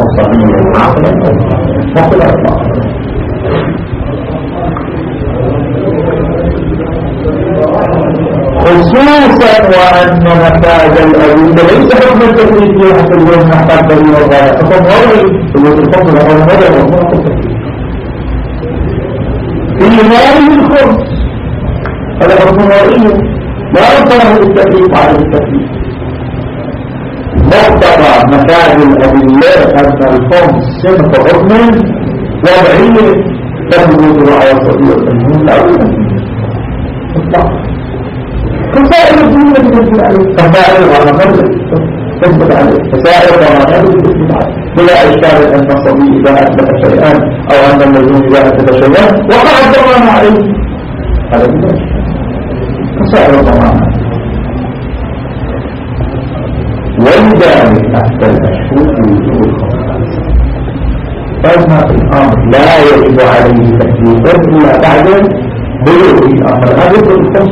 أو صغيرا عقلا فقل أطلاق خصوصا وأن نتاج الأدلة ليس حكم التكليف في حتى اليوم نحتاج دليل الغاية فقد الوزن الفضل هو المرضي في هذه الخمس هذا حكم مرئي لا يطلع التكليف على التكليف مقتضى مكان الأدلة أن الخمس سنة حكم وضعية تثبت على الصديق المهم يمكن فسائر الدنيا تثبت عليه. فسائر الغرامات تثبت عليه. فسائر الغرامات تثبت عليه. بلا إشكال أن الصبي إذا أثبت شيئا أو أن المجنون إذا أثبت شيئا وقع الضمان عليه. حتى المشهور وجوه الخمسات فما في الأمر لا يجب عليه تكليفا إلا بعد بلوغ الأمر. هذا يدخل الخمس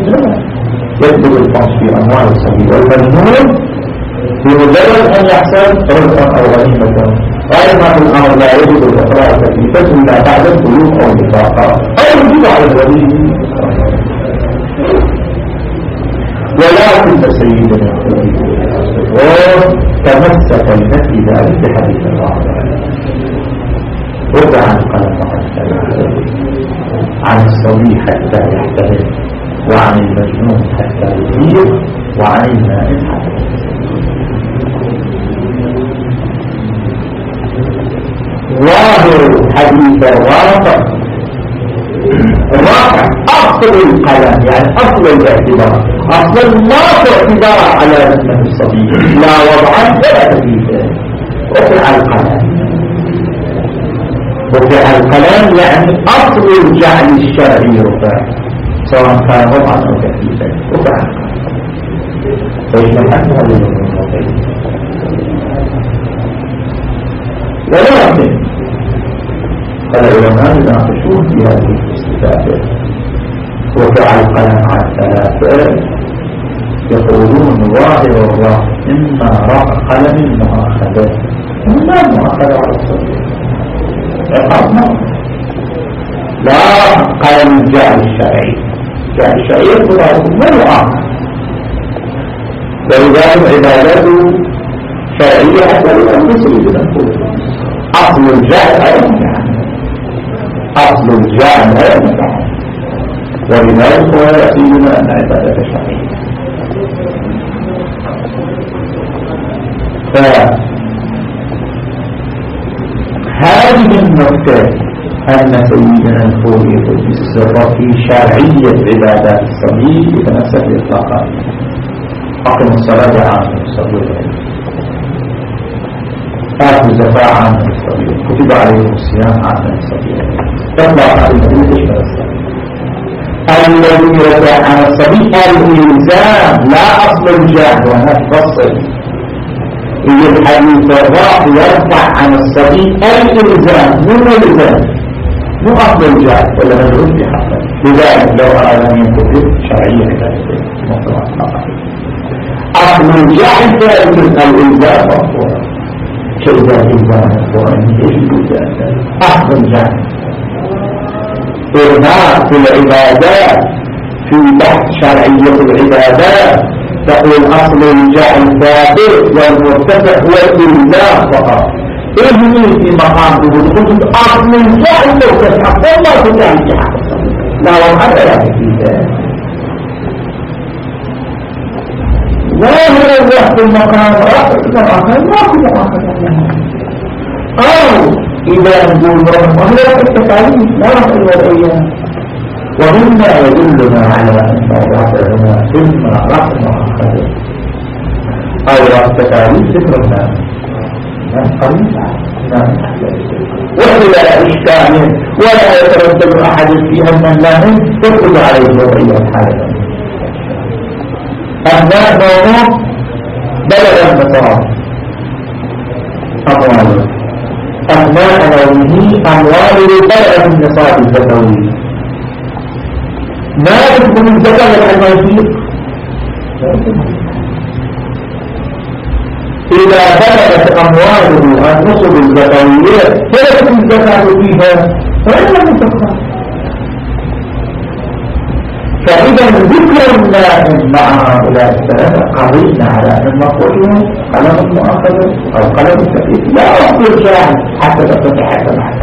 يكتب الفحص في أموال السبيل والمجنون بمجرد أن يحصل رزقا أو غنيمة. في الأمر لا يجب الإقرار تكليفا إلا بعد البلوغ أو البطاقة أو يجب على الولي ولكن سيدنا تمسك النفي ذلك بحديث الله رد عن قلم عن الصبي حتى يحتمل وعن المجنون حتى يطير وعن المائن حتى ظاهر حديث الرافع الرافع أصل القلم يعني أصل الاعتبار. أصل ما اعتبار على اسمه الصبي. لا وضعا ولا تكليفا. رفع القلم. رفع القلم يعني أصل الجعل الشرعي رفع. سواء كان وضعا أو تكليفا. وفعلا فيجمعنها للمنطقين ولكن العلماء يناقشون في هذه الاستفادة. وفعل القلم عن ثلاثة يقولون ظاهر الله إما رفع قلم المؤاخذة إما المؤاخذة على الصديق لا قلم الجعل الشرعي يعني شعير قرآن ما يعامل ولذلك عبادته شرعية حتى لأن مسلم أصل الجهل أيضا أصل أيضا ولذلك هو يأتينا أن عبادة شرعية. فهذه النقطة أن سيدنا الخوري السر في شرعية عبادات الصليب يتمسك بإطلاقات حكم الصلاة عام الصليب آت الزكاة عام الصليب كتب عليهم الصيام عام الصليب تطلع النبي تشمل الذي يرجع عن الصليب الإلزام لا أصل الجهل وأنا تفصل إذا الحديث الراح يرفع عن الصليب الإلزام من الإلزام مو أفضل الجهل ولا مجهول في حقه لذلك لو أراد أن ينتفذ شرعية ذلك أصل الجهل مفهوم كإذا الإلزام مفهوم إيش الإلزام أصل الجهل إرهاق العبادات في بحث شرعية العبادات. تقول أصل الجهل ثابت والمرتفع هو الإلزام فقط. ابني في مقام قلت أصل الجهل لو تسحق والله تجاهل جهل لا وحد لا تكيد ظاهر الوقت المقام رأس المقام. ما في مقام أو إذا نقول وهي التكاليف لا الوضعية ومما يدلنا على أن هنا إما رفع مؤخر أو رفع التكاليف ذكر الناس وإلى إشكال ولا يتردد أحد في أن الله تفرض عليه الوضعية الحالة أبناء نومه بلغ النصارى أمواله أبناء نومه أمواله بلغ النصاب الزكوي ما يكون الزكاة لأنه يفيق إذا بلغت أمواله النصب الزكوية. ثلاث الزكاة فيها فإنها تخرج فإذا ذكر الله مع هؤلاء الثلاثة قضينا على أن مقولهم قلم المؤخذ أو قلم التكليف لا أقول جاهل حتى تتحكم حتى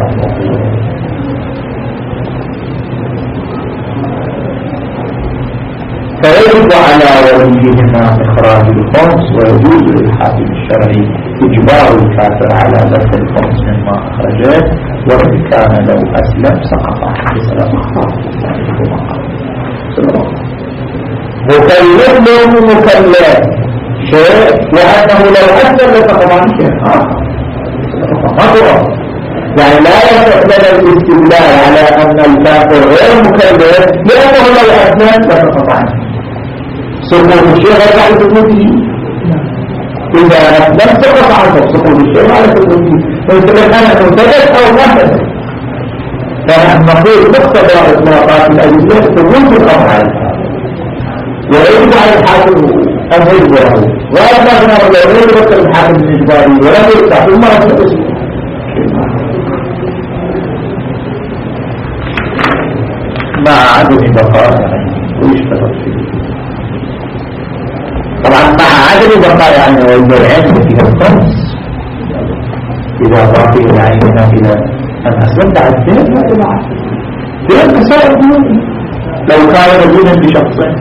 فيجب على وليهما إخراج الخمس ويجوز للحاكم الشرعي إجبار الكافر على ذلك الخمس مما أخرجه وإن كان لو أسلم سقط. بسلام أخطاء مكلف له مكلف. شيء؟ وأنه لو أسلم لسقط شيء آخر ما يعني لا يستقبل الاستدلال على أن الكافر غير مكلف. لأنه لو أسلم لسقط عنه سقوط الشيء غير على سقوطه. إذا لم سقط عنه سقوط الشيء على سقوطه. فإذا كان مرتبط أو محدث فنحن نقول مقتضى إطلاقات الأدلة ثبوت على ويجب على الحاكم أن يجبره. وأن نحن لو يجب الحاكم الإجباري ولم يفتح ثم يفتح مع عدم بقاء ويشتغل فيه طبعا مع عدم بقاء يعني والعين فيها الخمس إذا ضاف إلى عينها إلى على الدين لا إلى عشر لأن سائر لو كان رجلا بشخصين.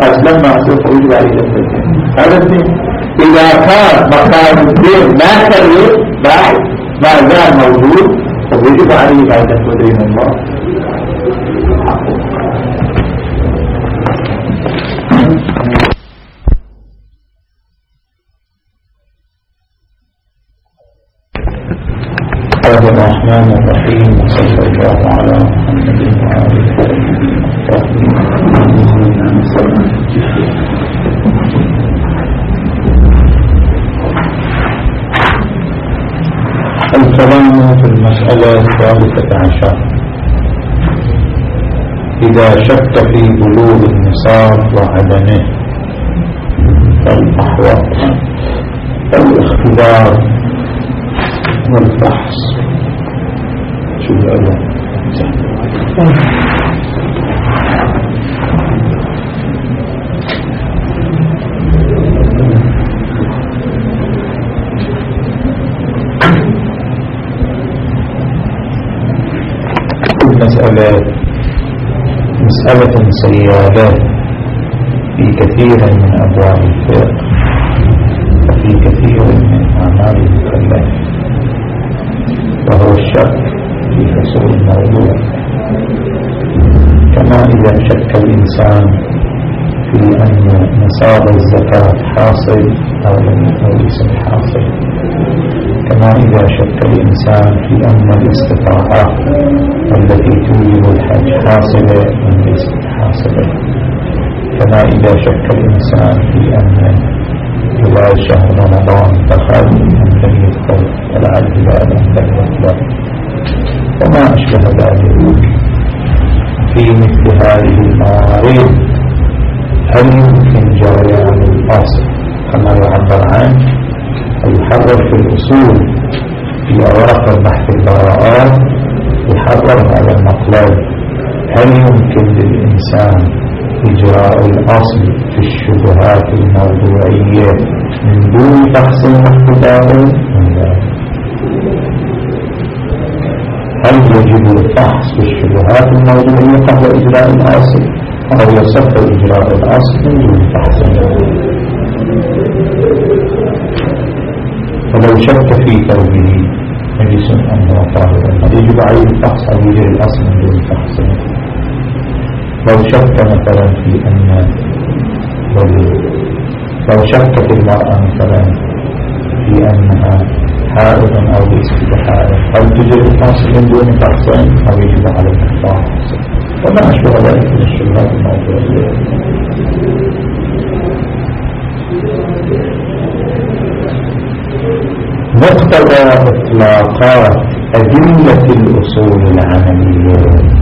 أسلمنا أسلمت ويجب عليه الدين هذا الدين. إذا كان مكان الدين ما تغير بعد ما زال موجود فيجب عليه بعد دين الله. الرحمن الرحيم صلى الله على محمد. وآله الكلام في المسألة الثالثة عشر. إذا شك في بلوغ النصاب وعدمه فالأحوط الاختبار والبحث. شو الأول مسألة مسألة سيادة في كثير من أبواب الفقه وفي كثير من أعمال المكلف وهو الشك في حصول الموضوع كما إذا شك الإنسان في أن نصاب الزكاة حاصل أو ليس حاصل كما إذا شك الإنسان في أن الاستطاعة التي توجب الحج حاصلة أم ليست حاصلة كما إذا شك الإنسان في أن هلال شهر رمضان دخل أم لم يدخل الهلال أم لم يطلع وما أشبه ذلك. في مثل هذه الموارد هل يمكن جريان الأصل؟ كما يعبر عنه ويحرر في الأصول في أواخر بحث البراءات يحرر هذا المطلب هل يمكن للإنسان إجراء الأصل في الشبهات الموضوعية من دون فحص واختبار هل يجب الفحص في الشبهات الموضوعية قبل إجراء الأصل أو يصح إجراء الأصل من دون فحص ولو شك في توبه نجس أمر طاهر يجب عليه الفحص أو يجري الأصل من دون فحص لو شك مثلا في أن لو شكت المرأة مثلا في أنها حائض أو بحائض هل تجد من دون فحص أو يجب على الفحص وما أشبه ذلك من الشبهات الموضوعية مقتضى إطلاقات أدلة الأصول العملية.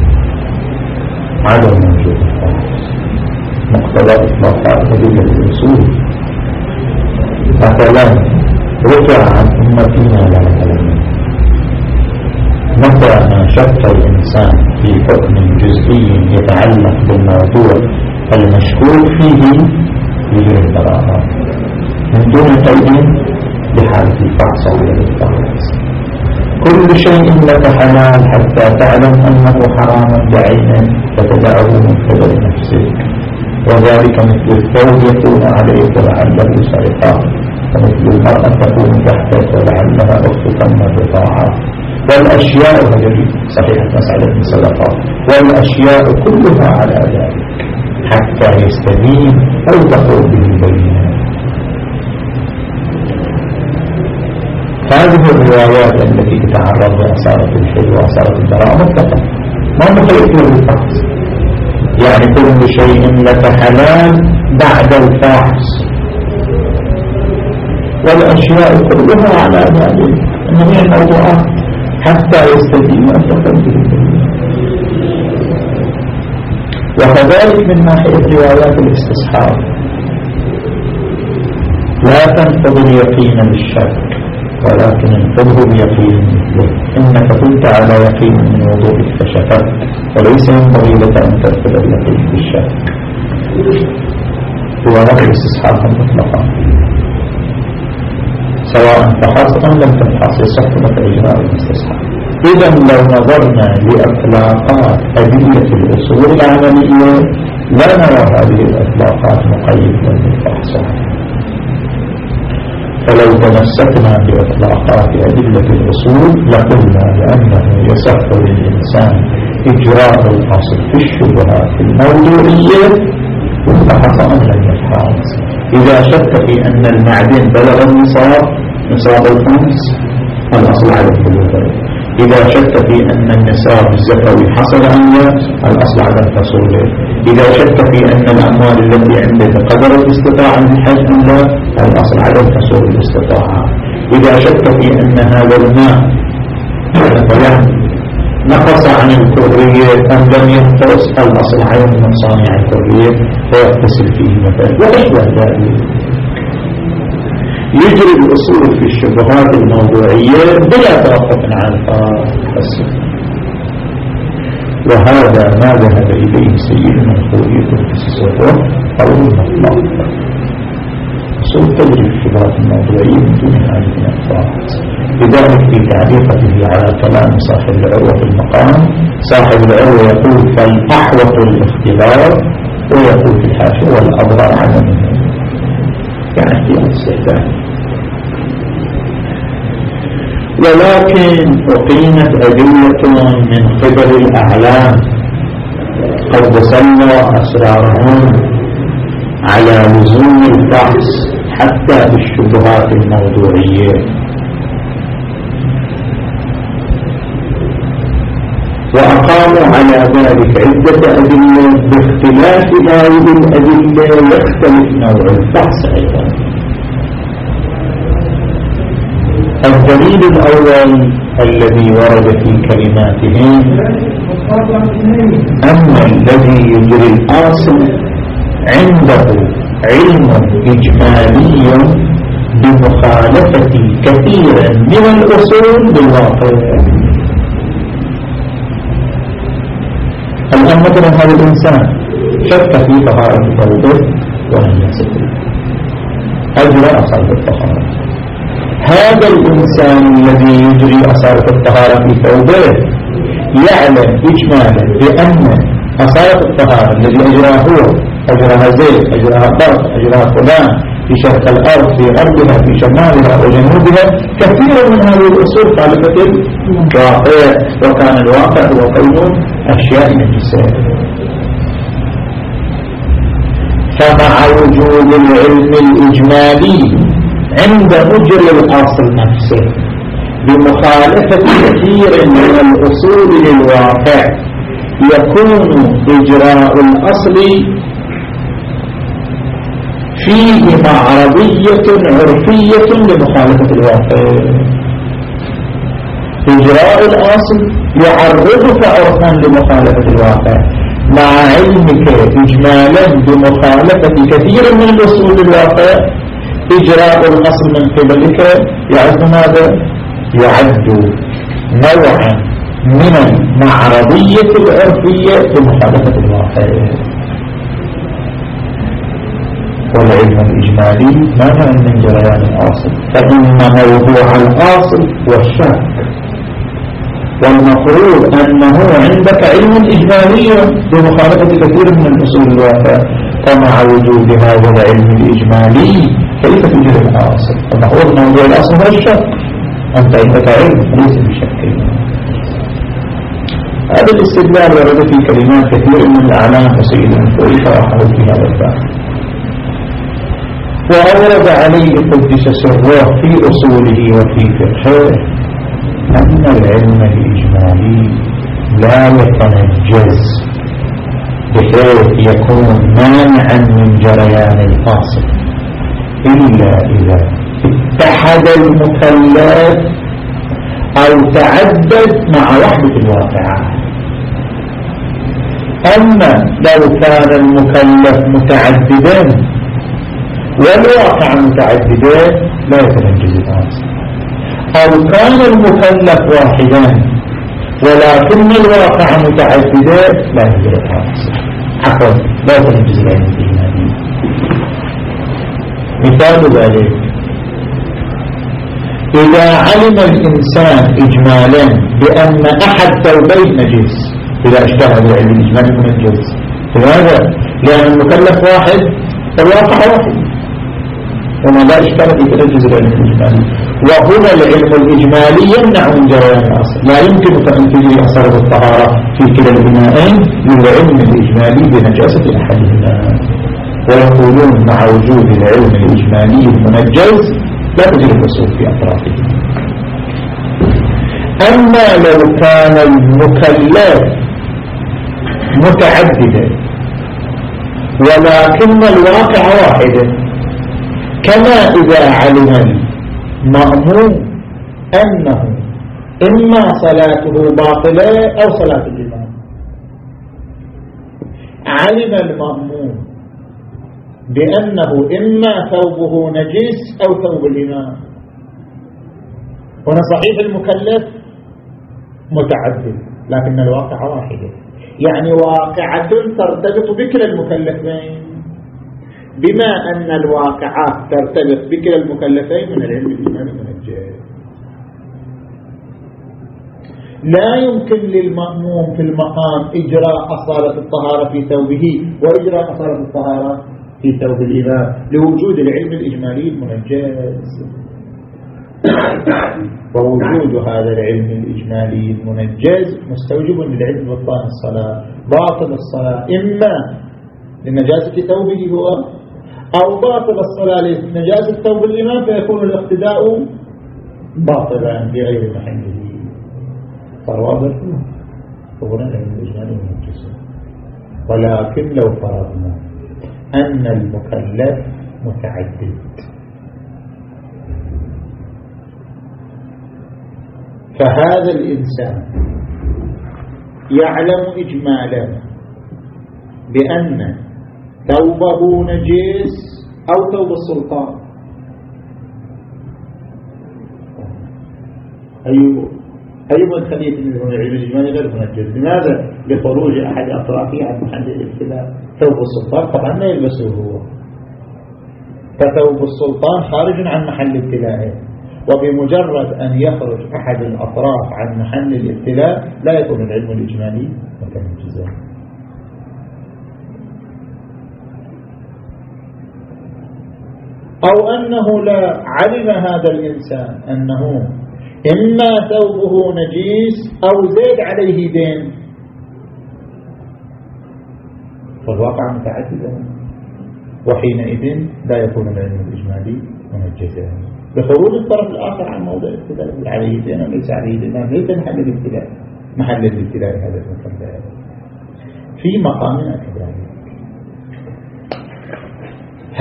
عدم وجود الخاص مقتضى إطلاقات أدلة الأصول. مثلا عن أمتنا متى ما شك الإنسان في حكم جزئي يتعلق بالموضوع المشكوك فيه يجري البراءة. من دون قيد بحالة الفحص أو الفحص كل شيء لك حلال حتى تعلم أنه حرام بعينه فتدعه من قبل نفسك وذلك مثل الثوب يكون عليك لعله سرقة ومثل المرأة تكون تحتك ولعلها أختك من الرضاعة والأشياء هذه صحيحة مسألة الصدقات والأشياء كلها على ذلك حتى يستدين أو تقول به البينات. هذه الروايات التي تتعرض لأسارة الحل وأسارة البراءة متفق ما مخلط للفحص. يعني كل شيء لك حلال بعد الفحص. والأشياء كلها على ذلك. أنه هي الموضوعات حتى يستدين أن تقدم وكذلك من ناحية روايات الاستصحاب. لا تنقض اليقين بالشك ولكن انتبه بيقين مثله. إنك كنت على يقين من وضوء فشكت وليس ينبغي لك أن تدخل اليقين بالشك. هو الاستصحاب مطلقا سواء فحصت أم لم تفحص يصح لك إجراء الاستصحاب إذا لو نظرنا لأطلاقات أدلة الأصول العملية لا نرى هذه الأطلاقات مقيدة بالفحص فلو تمسكنا بإطلاقات أدلة الأصول لقلنا بأنه يصح للإنسان إجراء الأصل في الشبهات الموضوعية فحص لم يفحص إذا شك في أن المعدن بلغ النصاب نصاب الخمس الأصل على الثلاثة إذا شك في أن النساب الزكوي حصل أم لا الأصل عدم حصوله إذا شك في أن الأموال التي عنده قدرت استطاعة الحج أم لا الأصل عدم حصول الاستطاعة إذا شك في أن هذا الماء مثلا نقص عن الكرية أم لم الأصل عدم نقصان عن الكرية فيغتسل فيه مثلا. وأشبه ذلك. يجري الأصول في الشبهات الموضوعية بلا توقف عن الفاسد وهذا ما ذهب إليه سيدنا الخوري قدس سره قول مطلق الشبهات الموضوعية من دون هذه الألفاظ لذلك في تعليقته على كلام صاحب العروة في المقام صاحب العروة يقول فالأحوط الاختلاف ويقول في الحاشية والأضرار عدمه يعني احتياط استهداف. ولكن أقيمت أدلة من قبل الأعلام. قد صلى أسرارهم على لزوم الفحص. حتى بالشبهات الموضوعية. وأقاموا على ذلك عدة أدلة باختلاف هذه الأدلة يختلف نوع الفحص أيضا. الدليل الأول الذي ورد في كلماتهم أن الذي يجري الأصل عنده علم إجمالي بمخالفة كثير من الأصول بالواقع. الآن مثلا هذا الإنسان. شك في طهارة ولم يصل أجرى أصابة الطهارة؟ هذا الإنسان الذي يجري أصابة الطهارة في ثوبه يعلم إجمالا بأن أصابة الطهارة الذي أجراها هو أجراها زيت أجراها برق أجراها فلان في شرق الأرض في غربها في شمالها وجنوبها. كثير من هذه الأصول خالفة الواقع وكان الواقع هو قول أشياء نجسة فمع وجود العلم الإجمالي عند مجري الأصل نفسه بمخالفة كثير من الأصول للواقع يكون إجراء الأصل فيه معرضية عرفية لمخالفة الواقع. إجراء الأصل يعرضك عرفا لمخالفة الواقع. مع علمك إجمالا بمخالفة كثير من الأصول الواقع إجراء الأصل من قبلك يعد ماذا؟ يعد نوعا من المعرضية العرفية بمخالفة الواقع. والعلم الإجمالي مانع من جريان الأصل فإن موضوع الأصل والشك والمفروض أنه عندك علم إجمالي بمخالفة كثير من الأصول الواقع فمع وجود هذا العلم الإجمالي كيف تجد الأصل فمفروض موضوع الأصل هو الشك. أنت عندك علم ليس بشك. هذا الاستدلال ورد في كلمات كثير من الأعلام وسيد الفوري شرحه في هذا الباب. وأورد عليه قدس سره في أصوله وفي فقهه أن العلم الإجمالي لا يتنجز بحيث يكون مانعا من جريان الفاصل إلا إذا اتحد المكلف أو تعدد مع وحدة الواقعات أما لو كان المكلف متعددا والواقع متعددان لا يتنجز الآن أو كان المكلف واحدا ولكن الواقع متعددان لا ينجز الآن عفوا لا يتنجز العلم مثال ذلك إذا علم الإنسان إجمالا بأن أحد ثوبين نجس إذا اشتهى بالعلم الإجمالي منجز لماذا؟ لأن المكلف واحد الواقع واحد. وما لا إشكال في تنجز العلم الإجمالي. وهنا العلم الإجمالي يمنع من جريان الأصل لا يمكنك أن تجري أثر الطهارة في كلا البنائين للعلم الإجمالي بنجاسة أحدهما. ويقولون مع وجود العلم الإجمالي المنجز لا تجري الوصول في أطرافه أما لو كان المكلف متعددا ولكن الواقع واحدا كما إذا علم المأموم أنه إما صلاته باطلة أو صلاة الإمام. علم المأموم بأنه إما ثوبه نجس أو ثوب الإمام. هنا صحيح المكلف متعدد لكن الواقع واحدة. يعني واقعة ترتبط بكل المكلفين. بما أن الواقعات ترتبط بكلا المكلفين من العلم الإيماني من الجهل. لا يمكن للمأموم في المقام إجراء أصالة الطهارة في ثوبه وإجراء أصالة الطهارة في ثوب الإمام لوجود العلم الإجمالي المنجز. ووجود هذا العلم الإجمالي المنجز مستوجب للعلم بطلان الصلاة باطل الصلاة إما لنجاسة ثوبه هو أو باطل الصلاة لنجاسة ثوب الإمام فيكون الاقتداء باطلا بغير محله. فالواضح هنا ولكن لو فرضنا أن المكلف متعدد. فهذا الإنسان يعلم إجمالا بأن ثوبه نجس أو ثوب السلطان. أي أي مدخلية من العلم الإجمالي غير منجز لماذا؟ لخروج أحد أطرافه عن محل الابتلاء. ثوب السلطان طبعا ما يلبسه هو. فثوب السلطان خارج عن محل ابتلائه. وبمجرد أن يخرج أحد الأطراف عن محل الابتلاء لا يكون العلم الإجمالي متنجزا أو أنه لا علم هذا الإنسان أنه إما ثوبه نجيس أو زيد عليه دين. فالواقع متعددا وحينئذ لا يكون العلم الإجمالي منجزا. بخروج الطرف الآخر عن موضع الابتلاء عليه دين وليس عليه دين. ليس محل الابتلاء. محل الابتلاء هذا المكان. في مقامنا كذلك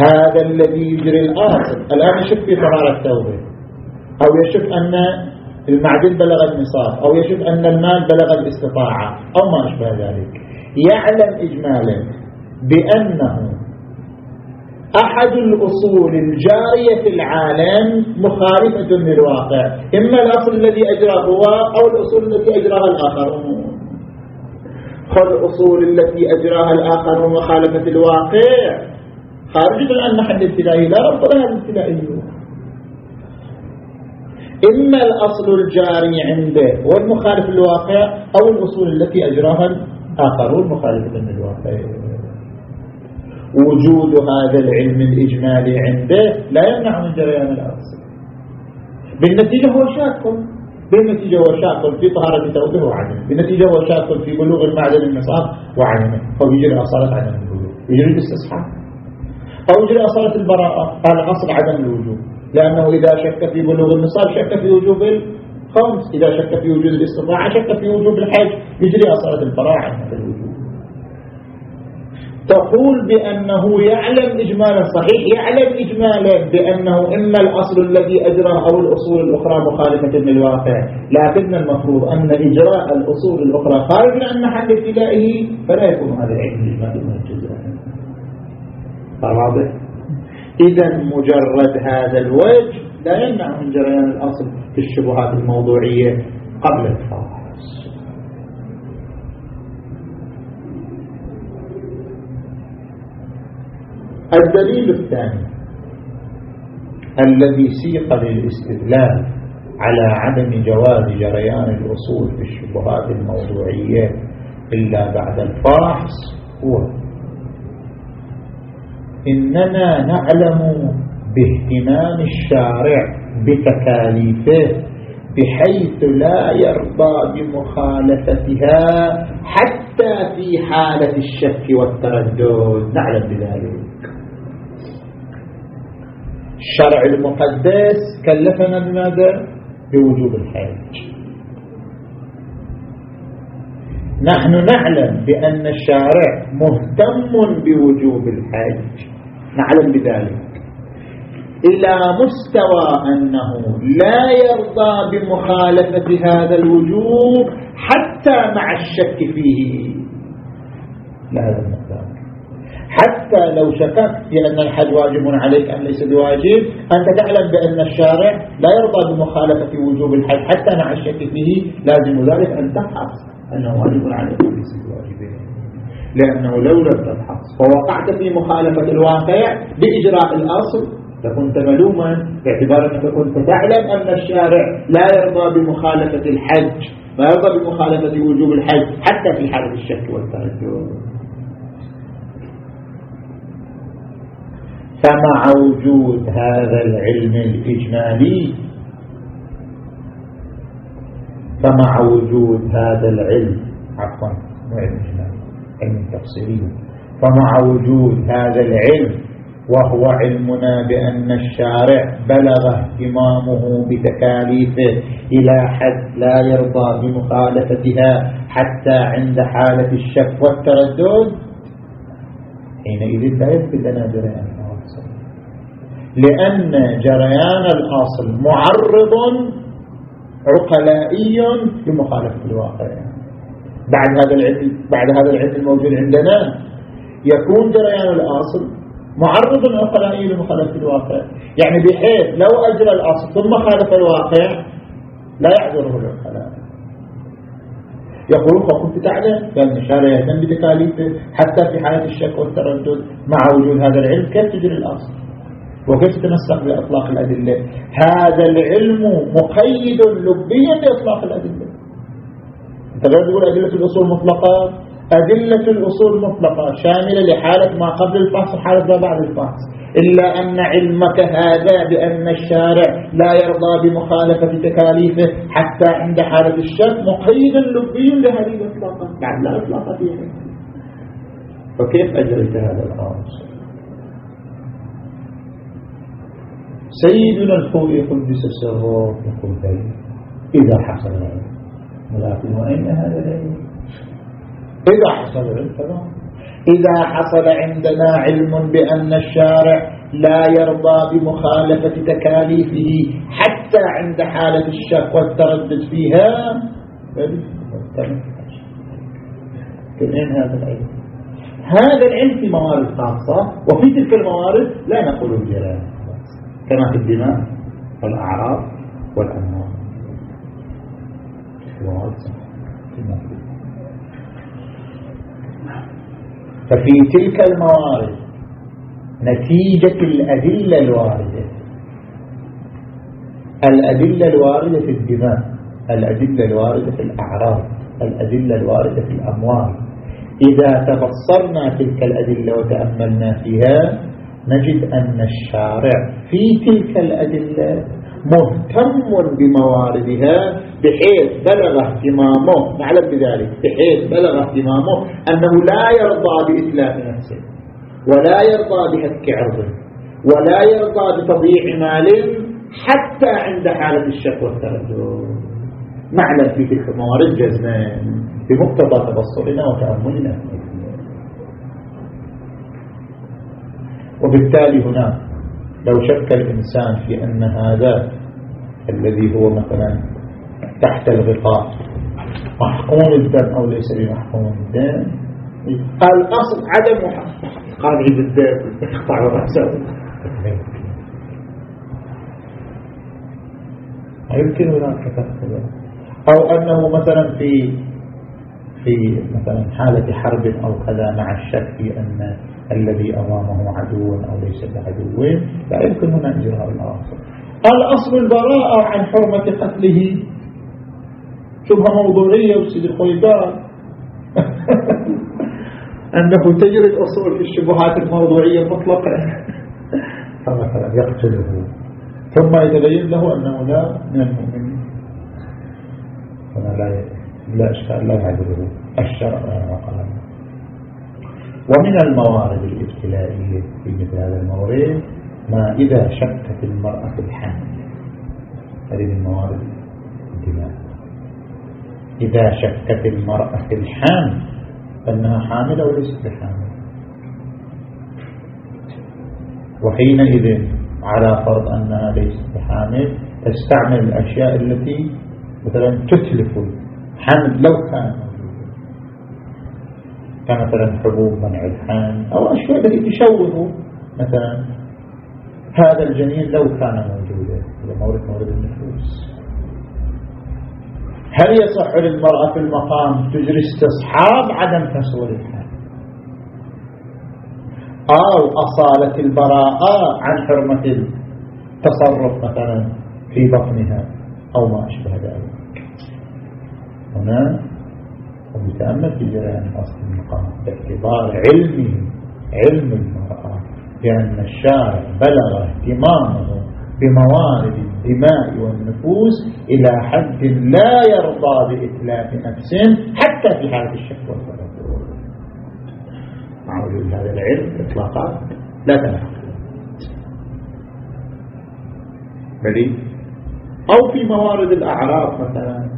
هذا الذي يجري الآصل الآن يشك في طهارة التوبة. أو يشك أن المعدن بلغ النصاب. أو يشك أن المال بلغ الاستطاعة. أو ما أشبه ذلك. يعلم إجمالا بأنه أحد الأصول الجارية في العالم مخالفة للواقع. إما الأصل الذي أجراه هو أو الأصول التي أجراها الآخرون فالأصول التي أجراها الآخرون مخالفة الواقع خارجة عن محل الابتدائي لا ربط لها الابتدائيون إما الأصل الجاري عنده والمخالف للواقع أو الأصول التي أجراها الآخرون مخالفة للواقع وجود هذا العلم الإجمالي عنده لا يمنع من جريان الأصل. بالنتيجة هو شاك. بالنتيجة هو شاك في طهارة توبه وعدمه. بالنتيجة هو شاك في بلوغ المعدن النصاب وعدمه. أو يجري أصالة عدم الوجود يجري الاستصحاب أو يجري أصالة البراءة. قال أصل عدم الوجود. لأنه إذا شك في بلوغ النصاب شك في وجوب الخمس. إذا شك في وجود الاستطاعة شك في وجوب الحج يجري أصالة البراءة هذا الوجود. تقول بأنه يعلم إجمالا صحيح يعلم إجمالا بأنه إما الأصل الذي أجرى أو الأصول الأخرى مخالفة للواقع. لكن المفروض أن إجراء الأصول الأخرى خارج عن محل ابتدائه فلا يكون هذا العلم الجزاء. واضح إذا مجرد هذا الوجه لا يمنع من جريان الأصل في الشبهات الموضوعية قبل الفاظ الدليل الثاني الذي سيق للاستدلال على عدم جواز جريان الأصول في الشبهات الموضوعية إلا بعد الفحص هو إننا نعلم باهتمام الشارع بتكاليفه بحيث لا يرضى بمخالفتها حتى في حالة الشك والتردد. نعلم بذلك. الشرع المقدس كلفنا بماذا؟ بوجوب الحج. نحن نعلم بأن الشارع مهتم بوجوب الحج نعلم بذلك. إلى مستوى أنه لا يرضى بمخالفة هذا الوجوب حتى مع الشك فيه. لا هذا المقدار. حتى لو شككت في أن الحج واجب عليك أم ليس بواجب أنت تعلم بأن الشارع لا يرضى بمخالفة وجوب الحج حتى مع الشك فيه. لازم ذلك أن تبحث أنه واجب أم ليس بواجب لأنه لو لم تبحث ووقعت في مخالفة الواقع بإجراء الأصل فكنت ملوما باعتبار أنك كنت تعلم أن الشارع لا يرضى بمخالفة الحج ما يرضى بمخالفة وجوب الحج حتى في حالة الشك والتردد. فمع وجود هذا العلم الإجمالي فمع وجود هذا العلم عفوا علم إجمالي علم تفصيلي فمع وجود هذا العلم وهو علمنا بأن الشارع بلغ اهتمامه بتكاليفه إلى حد لا يرضى بمخالفتها حتى عند حالة الشك والتردد حينئذ لا يثبت لنا جريان لأن جريان الأصل معرض عقلائي لمخالفة الواقع. بعد هذا العلم بعد هذا العلم الموجود عندنا يكون جريان الأصل معرض عقلائي لمخالفة الواقع. يعني بحيث لو أجرى الأصل ثم خالف الواقع لا يعذره العقلاء. يقول كنت تعلم بأن الشارع يهتم بتكاليفه حتى في حالة الشك والتردد مع وجود هذا العلم كيف تجري الأصل؟ وكيف تنسق بإطلاق الأدلة. هذا العلم مقيد لبيا بإطلاق الأدلة. أنت لا تقول أدلة الأصول مطلقة أدلة الأصول مطلقة شاملة لحالة ما قبل الفحص وحالة ما بعد الفحص. إلا أن علمك هذا بأن الشارع لا يرضى بمخالفة تكاليفه حتى عند حالة الشك مقيد لبي لهذه الإطلاقات بعد لا إطلاق فيها. فكيف أجريت هذا الأمر؟ سيدنا الخوي قدس السر يقول ذلك إذا حصل العلم. ولكن وأين هذا العلم؟ إذا حصل العلم تمام. إذا حصل عندنا علم بأن الشارع لا يرضى بمخالفة تكاليفه حتى عند حالة الشك والتردد فيها أين هذا العلم؟ هذا العلم في موارد خاصة وفي تلك الموارد لا نقول الجرائم كما في الدماء والأعراض والأموال ففي تلك الموارد نتيجة الأدلة الواردة. الأدلة الواردة في الدماء الأدلة الواردة في الأعراض الأدلة الواردة في الأموال. إذا تبصرنا تلك الأدلة وتأملنا فيها نجد أن الشارع في تلك الأدلة مهتم بمواردها بحيث بلغ اهتمامه نعلم بذلك بحيث بلغ اهتمامه أنه لا يرضى بإتلاف نفسه ولا يرضى بهتك عرضه ولا يرضى بتضييع مال حتى عند حالة الشك والتردد. نعلم في تلك الموارد جزما بمقتضى تبصرنا وتأملنا. وبالتالي هنا لو شك الإنسان في أن هذا الذي هو مثلا تحت الغطاء محقون الدم أو ليس بمحقون الدم قال أصل عدم قاعدة الدم يقطع رأسه. يمكن هناك تفصيل أو أنه مثلا في في مثلا حالة حرب أو كذا مع الشك في أن الذي أمامه عدو أو ليس بعدو. لا يمكن هنا إجراء الأصل الأصل البراءة عن حرمة قتله. شبهة موضوعية وسيد الخويدان أنه تجري الأصول في الشبهات الموضوعية مطلقة فمثلا يقتله. ثم يتبين له أنه لا من المؤمنين. هنا لا لا إشكال لا يعذره الشرع وقال ومن الموارد الابتلائية في مثل هذا المورد ما إذا شكت المرأة في الحمل هذه من موارد الدماء إذا شكت المرأة في الحمل فإنها حامل أو ليست بحامل وحينئذ على فرض أنها ليست بحامل تستعمل الأشياء التي مثلا تتلف الحمل لو كان كمثلا حبوب منع الحمل أو أشياء التي تشوه مثلا هذا الجنين لو كان موجودا. هذا مورد مورد النفوس. هل يصح للمرأة في المقام تجري استصحاب عدم تصوير الحمل أو أصالة البراءة عن حرمة التصرف مثلا في بطنها أو ما أشبه ذلك. هنا ومتأمل في جريان أصل المقام. باعتبار علمه علم المرأة بأن الشارع بلغ اهتمامه بموارد الدماء والنفوس إلى حد لا يرضى بإتلاف نفس حتى في حالة الشك والفرق مع وجود هذا العلم إطلاقات لا تنحق بل أو في موارد الأعراض مثلا.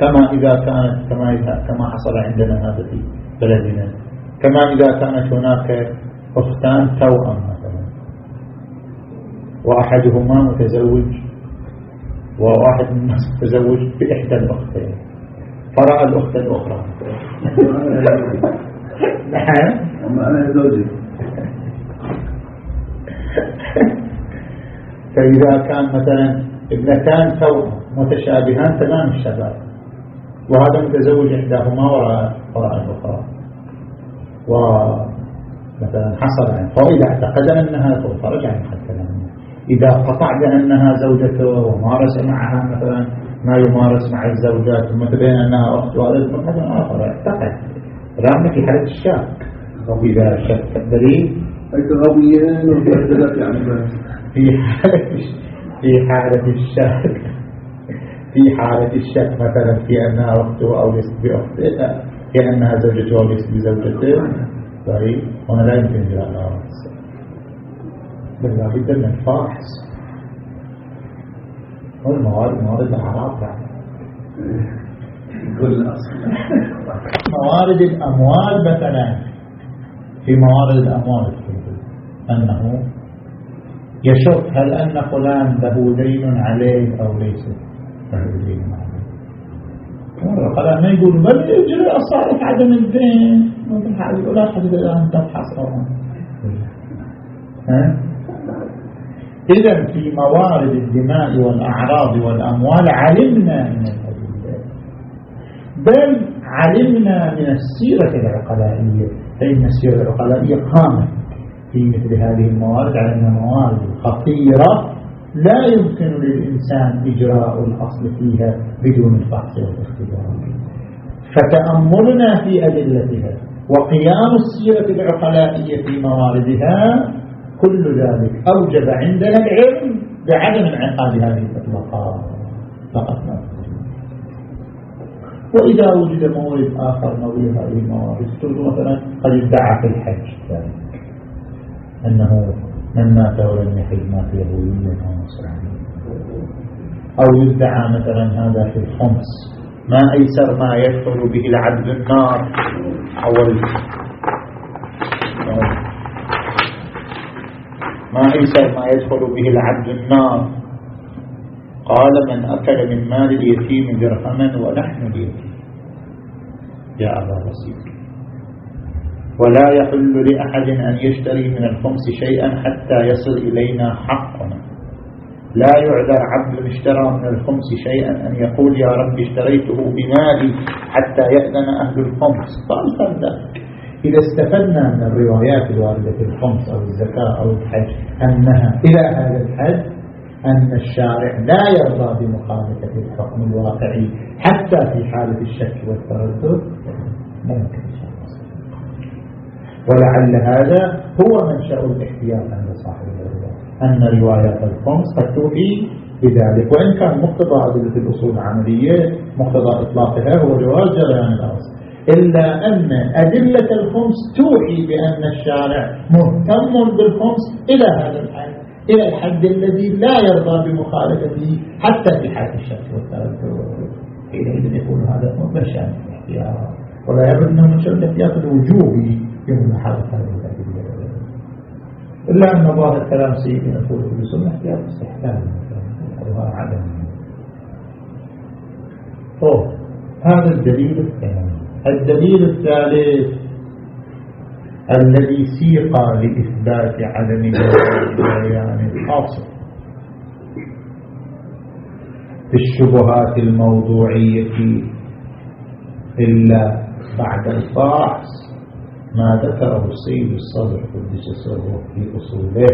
كما إذا كانت كما, كما حصل عندنا هذا في بلدنا. كما إذا كانت هناك أختان توأم مثلا. وأحدهما متزوج وواحد من الناس متزوج بإحدى الأختين. فرأى الأخت الأخرى. نعم أنا زوجي فإذا كان مثلا ابنتان توأم متشابهان تمام الشباب. وهذا متزوج إحداهما وراء وراء الأخرى. ومثلا حصل عنه فإذا اعتقد أنها خرج عن كلامه. إذا قطع بأنها زوجته ومارس معها مثلا ما يمارس مع الزوجات ثم تبين أنها أخت وهذا مثلا آخر اعتقد. رغم في حالة الشاك. وإذا شك الدليل. في حالة في حالة الشاك. في حالة الشك مثلا في أنها أخته أو ليست بأخته في أنها زوجته أو ليست بزوجته. طيب هنا لا يمكن إجراء الأرض بل لا بد من الفاحص والموارد موارد الأعراض موارد الأموال مثلا. في موارد الأموال أنه يشك هل أن فلان له دين عليه أو ليس. العقلاء ما يقولوا بل يجري الصالح عدم الدين لا حدث الآن تبحث إذا في موارد الدماء والأعراض والأموال علمنا من الأدلة. بل علمنا من السيرة العقلائية. فإن السيرة العقلائية قامت في مثل هذه الموارد على أنها موارد خطيرة لا يمكن للإنسان إجراء الأصل فيها بدون الفحص والاختبار. فتأملنا في أدلتها وقيام السيرة العقلائية في مواردها كل ذلك أوجب عندنا العلم بعدم انعقاد هذه الإطلاقات. فقط وإذا وجد مورد آخر نظير هذه الموارد مثلا قد ادعى في الحج ذلك أنه من مات ولم يحج مات يهوديا أو نصرانيا أو يدعى مثلا هذا في الخمس. ما أيسر ما يدخل به العبد النار. أو ما أيسر ما يدخل به العبد النار. قال من أكل من مال اليتيم درهما ونحن اليتيم. يا أبا بصير. ولا يحل لأحد أن يشتري من الخمس شيئا حتى يصل إلينا حقنا. لا يعذر عبد اشترى من الخمس شيئا أن يقول يا رب اشتريته بمالي حتى يأذن أهل الخمس. قال ذلك إذا استفدنا من الروايات الواردة في الخمس أو الزكاة أو الحج أنها إلى هذا الحد أن الشارع لا يرضى بمخالفة الحكم الواقعي حتى في حالة الشك والتردد. ممكن. ولعل هذا هو منشأ الاحتياط عند صاحب الرواية أن روايات الخمس قد توحي بذلك وإن كان مقتضى أدلة الأصول العملية مقتضى إطلاقها هو جواز جريان الأصل. إلا أن أدلة الخمس توحي بأن الشارع مهتم بالخمس إلى هذا الحد إلى الحد الذي لا يرضى بمخالفته حتى في حالة الشك والتردد حينئذ يقول هذا مبشر الاحتياط ولا يبدو أنه من شأن الاحتياط الوجوبي يمنع هذا التردد إلا أن ظاهر كلام سيدنا يقول في السنة احتياط استحلال عدم طيب هذا الدليل الثاني. الدليل الثالث الذي سيق لإثبات عدم البيان الحاصل في الشبهات الموضوعية إلا بعد الفحص ما ذكره السيد الصدر قدس سره في أصوله.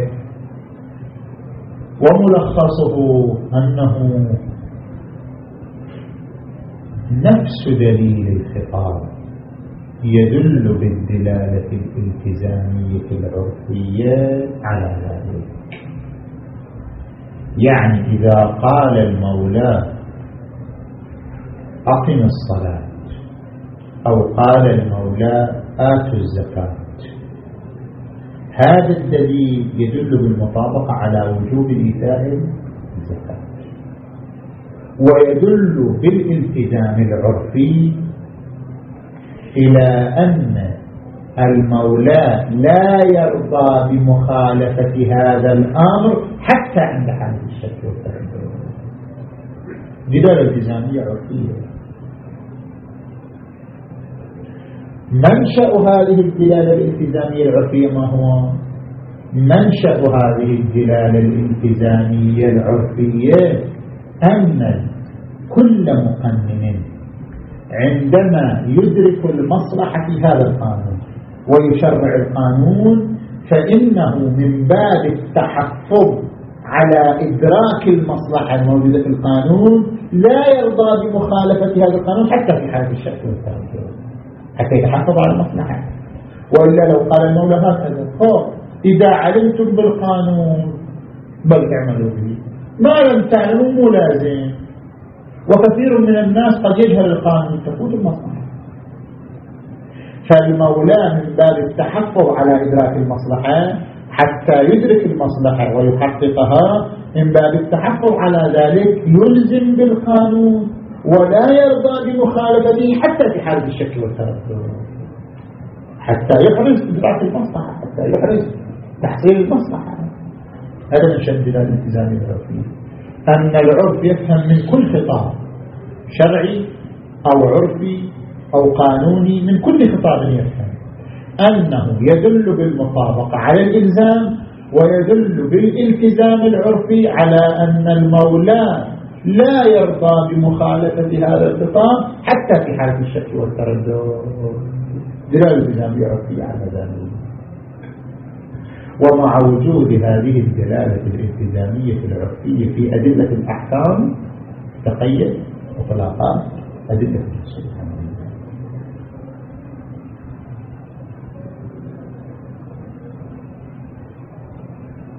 وملخصه أنه نفس دليل الخطاب يدل بالدلالة الالتزامية العرفية على ذلك. يعني إذا قال المولى أقم الصلاة أو قال المولى آتوا الزكاة. هذا الدليل يدل بالمطابقة على وجوب إيتاء الزكاة. ويدل بالالتزام العرفي إلى أن المولى لا يرضى بمخالفة هذا الأمر حتى عند حالة الشك والتردد دلالة التزامية عرفية منشأ هذه الدلالة الالتزامية العرفية ما هو منشأ هذه الدلالة الالتزامية العرفية أن كل مقنن عندما يدرك المصلحة في هذا القانون ويشرع القانون فإنه من باب التحفظ على إدراك المصلحة الموجودة في القانون لا يرضى بمخالفة هذا القانون حتى في حالة الشك والتأكيد حتى يتحفظ على المصلحة وإلا لو قال المولى هكذا إذا علمتم بالقانون بل تعملوا به. ما لم تعلموا ملازم وكثير من الناس قد يجهل القانون تفوت المصلحة فالمولى من باب التحفظ على إدراك المصلحة حتى يدرك المصلحة ويحققها من باب التحفظ على ذلك يلزم بالقانون. ولا يرضى بمخالفته حتى في حالة الشك والتردد. حتى يحرز إدراك المصلحة حتى يحرز تحصيل المصلحة. هذا من شد الالتزام العرفي أن العرف يفهم من كل خطاب شرعي أو عرفي أو قانوني من كل خطاب يفهم. أنه يدل بالمطابقة على الإلزام ويدل بالالتزام العرفي على أن المولى لا يرضى بمخالفة هذا الخطاب حتى في حالة الشك والتردد. دلالة الإلزام العرفي على ذلك ومع وجود هذه الدلالة الالتزامية العرفية في أدلة الأحكام تقيد وطلاقات أدلة الرسول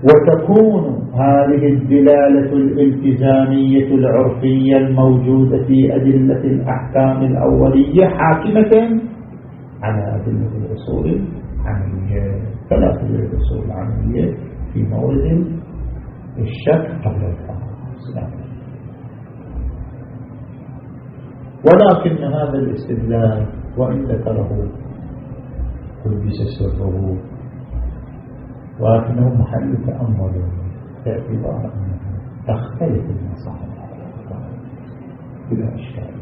وتكون هذه الدلالة الالتزامية العرفية الموجودة في أدلة الأحكام الأولية حاكمة على أدلة الأصول العملية فلا توجد الأصول العملية في مورد الشك قبل الفحص ولكن هذا الاستدلال وإن ذكره قدس سره ولكنه محل تأمل. باعتبار أنه تختلف المصالح. بلا إشكال.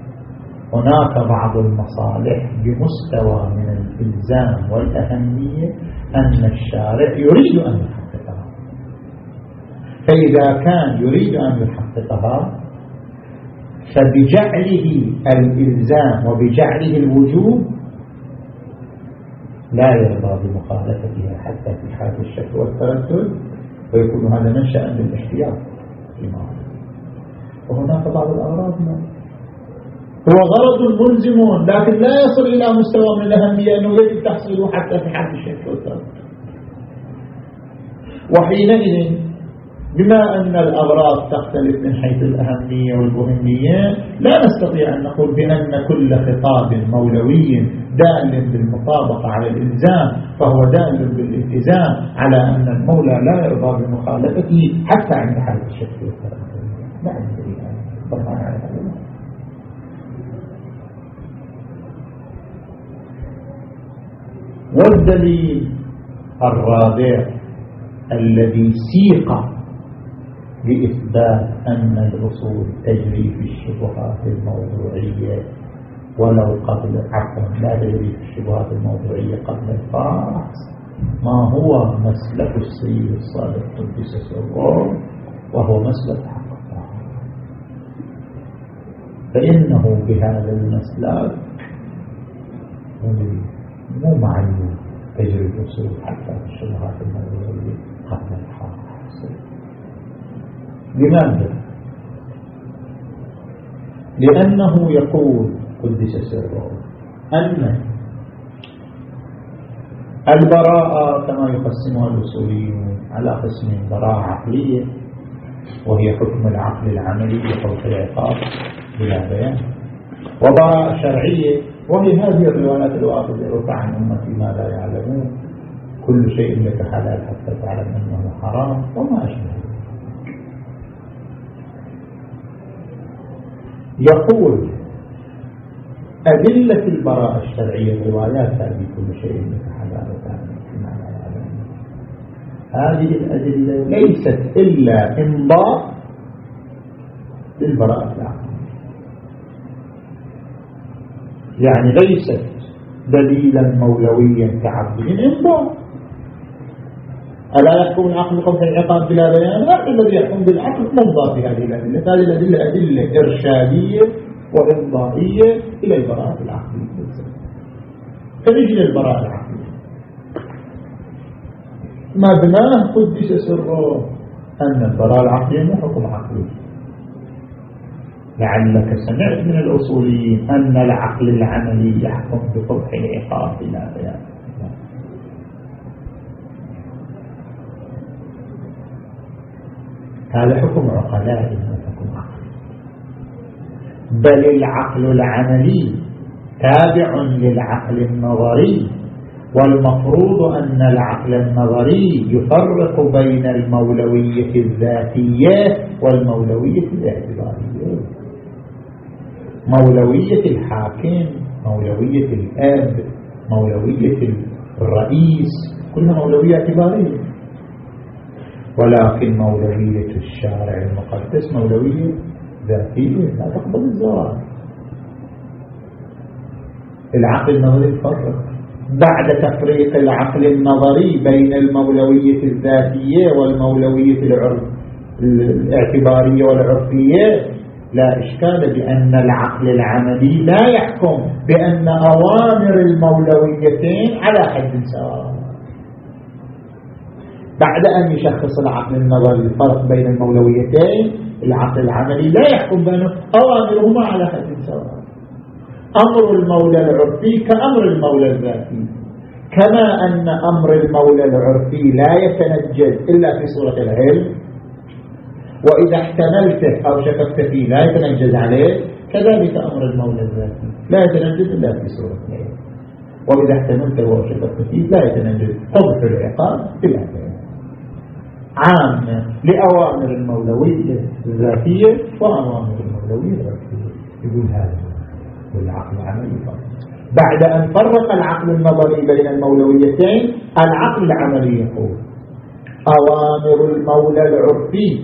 هناك بعض المصالح بمستوى من الإلزام والأهمية أن الشارع يريد أن يحققها. فإذا كان يريد أن يحققها فبجعله الإلزام وبجعله الوجوب لا يرضى بمخالفتها حتى في حال الشك والتردد ويكون هذا منشأ للاحتياط وهناك بعض الأغراض هو غرض ملزم لكن لا يصل إلى مستوى من الأهمية أنه يجب تحصيله حتى في حال الشك والتردد. وحينئذ بما أن الأغراض تختلف من حيث الأهمية والمهمية لا نستطيع أن نقول بأن كل خطاب مولوي دال بالمطابقة على الإلزام فهو دال بالالتزام على أن المولى لا يرضى بمخالفته حتى عند حالة الشك لا والدليل الرابع الذي سيق لإثبات أن الأصول تجري في الشبهات الموضوعية ولو قبل عفوا لا تجري في الشبهات الموضوعية قبل الفحص ما هو مسلك السيد الصادق قدس سره وهو مسلك حق فإنه بهذا المسلك مو معلوم تجري الأصول حتى في الشبهات الموضوعية قبل الفحص لماذا لأنه يقول قدس سره أن البراءة كما يقسمها الأصوليون على قسم براءة عقلية وهي حكم العقل العملي بحكم العقاب بلا بيان وبراءة شرعية وهي هذه الروايات الواردة عن أمتي ما لا يعلمون كل شيء لك حلال حتى تعلم أنه حرام وما أشبه. يقول أدلة البراءة الشرعية الروايات هذه كل شيء حلال هذه الأدلة ليست إلا إنضاء للبراءة العقلية. يعني ليست دليلا مولويا كعبد إنضاء ألا يحكم العقل بقول العقاب بلا بيان؟ لا الذي يحكم بالعقل مضى في هذه الأدلة؟ هذه الأدلة أدلة إرشادية وإنضائية إلى البراءة العقلية. فنجي للبراءة العقلية. مبناه قدس سره أن البراءة العقلية مو حكم عقلي. لعلك سمعت من الأصوليين أن العقل العملي يحكم بقبح العقاب بلا بيان. هذا حكم عقلاء حكم عقلي بل العقل العملي تابع للعقل النظري والمفروض أن العقل النظري يفرق بين المولوية الذاتية والمولوية الإعتبارية. مولوية الحاكم مولوية الأب مولوية الرئيس كلها مولوية اعتبارية. ولكن مولوية الشارع المقدس مولوية ذاتية لا تقبل الزواج. العقل النظري يفرق بعد تفريق العقل النظري بين المولوية الذاتية والمولوية الاعتبارية والعرفية لا إشكال بأن العقل العملي لا يحكم بأن أوامر المولويتين على حد سواء. بعد أن يشخص العقل النظري الفرق بين المولويتين العقل العملي لا يحكم بأن أوامرهما على حد سواء. أمر المولى العرفي كأمر المولى الذاتي. كما أن أمر المولى العرفي لا يتنجز إلا في صورة العلم. وإذا احتملته أو شككت فيه لا يتنجز عليه كذلك أمر المولى الذاتي لا يتنجز إلا في صورة العلم. وإذا احتملته أو شككت فيه لا يتنجز قذف العقاب بالعقل عامة لأوامر المولوية الذاتية وأوامر المولوية العرفية يقول هذا والعقل العملي بعد أن فرق العقل النظري بين المولويتين العقل العملي يقول أوامر المولى العرفي